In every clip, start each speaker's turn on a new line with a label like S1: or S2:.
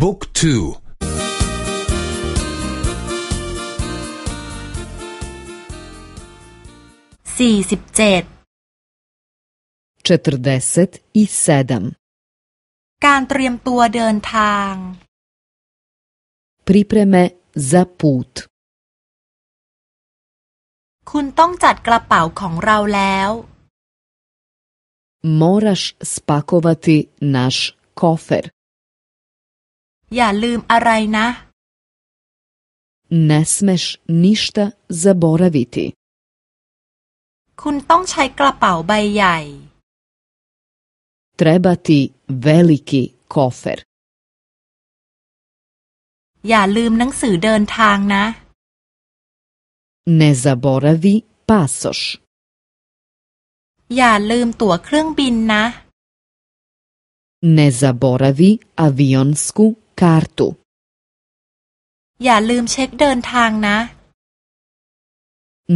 S1: บุ๊กทู
S2: สี่สิบเจ็ดการเตรียมตัวเดินทาง
S3: pripreme za put
S2: คุณต้องจัดกระเป๋าของเราแล้ว
S3: moraš spakovati naš kofer
S2: อย่าลืมอะไรนะ
S3: ne smeš ništa zaboraviti
S2: คุณต้องใช้กระเป๋าใบใหญ่
S3: treba ti veliki kofer
S2: อย่าลืมหนังสือเดินทางนะ
S3: ne zaboravi pasoš
S2: อย่าลืมตั๋วเครื่องบินนะ
S3: ne zaboravi avionsku kartu
S2: อย่าลืมเช็คเดินทางนะ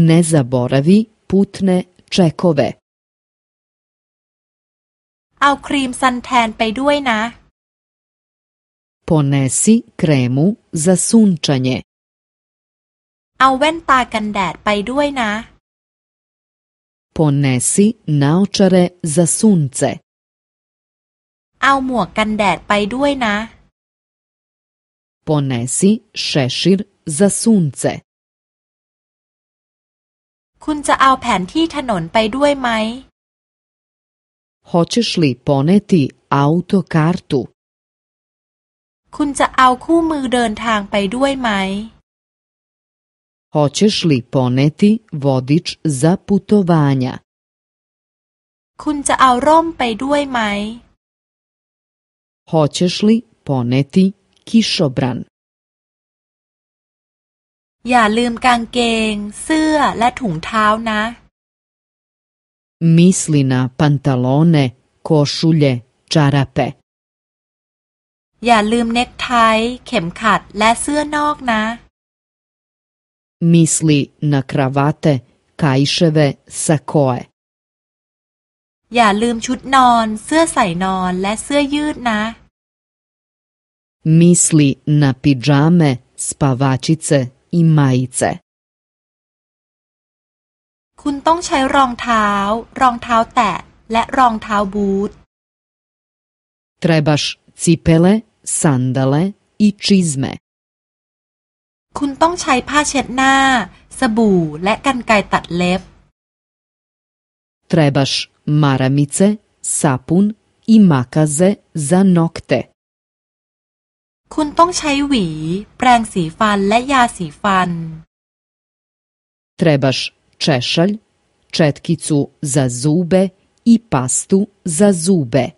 S3: ne zaboravi putne čekove
S2: เอาครีมซันแทนไปด้วยนะ
S3: ponesi kremu za sunčanje
S2: เอาแว่นตากันแดดไปด้วยนะ
S3: ponesi naočare za sunce
S2: เอาหมวกกันแดดไปด้วยนะ
S3: ponesi šešir za sunce
S2: คุณจะเอาแผนที่ถนนไปด้วยไหม
S3: hoćeš li poneti autokartu
S2: คุณจะเอาคู่มือเดินทางไปด้วยไหม
S3: hoćeš li poneti vodič za putovanja
S2: คุณจะเอาร่มไปด้วยไหม
S3: hoćeš li poneti kišobran
S2: อย่าลืมกางเกง เสื้อและถุงเท้านะ
S3: misli na pantalone košulje čarape
S2: อย่าลืมเน็กไทเข็มขัดและเสื้อนอกนะ
S3: misli na kravate kajševe sakoe
S2: อย่าลืมชุดนอน เสื้อใส่นอนและเสื้อยืดนะ
S3: misli na pidžame spavačice i majice
S2: คุณต้องใช้รองเท้า รองเท้าแตะ และรองเท้าบูท
S3: trebaš cipele sandale i čizme
S2: คุณต้องใช้ผ้าเช็ดหน้า สบู่และกรรไกรตัดเล็บ
S3: trebaš maramice sapun i makaze za nokte
S2: คุณต้องใช้หวี แปรงสีฟันและยาสีฟัน
S3: trebaš češalj četkicu za zube i pastu za zube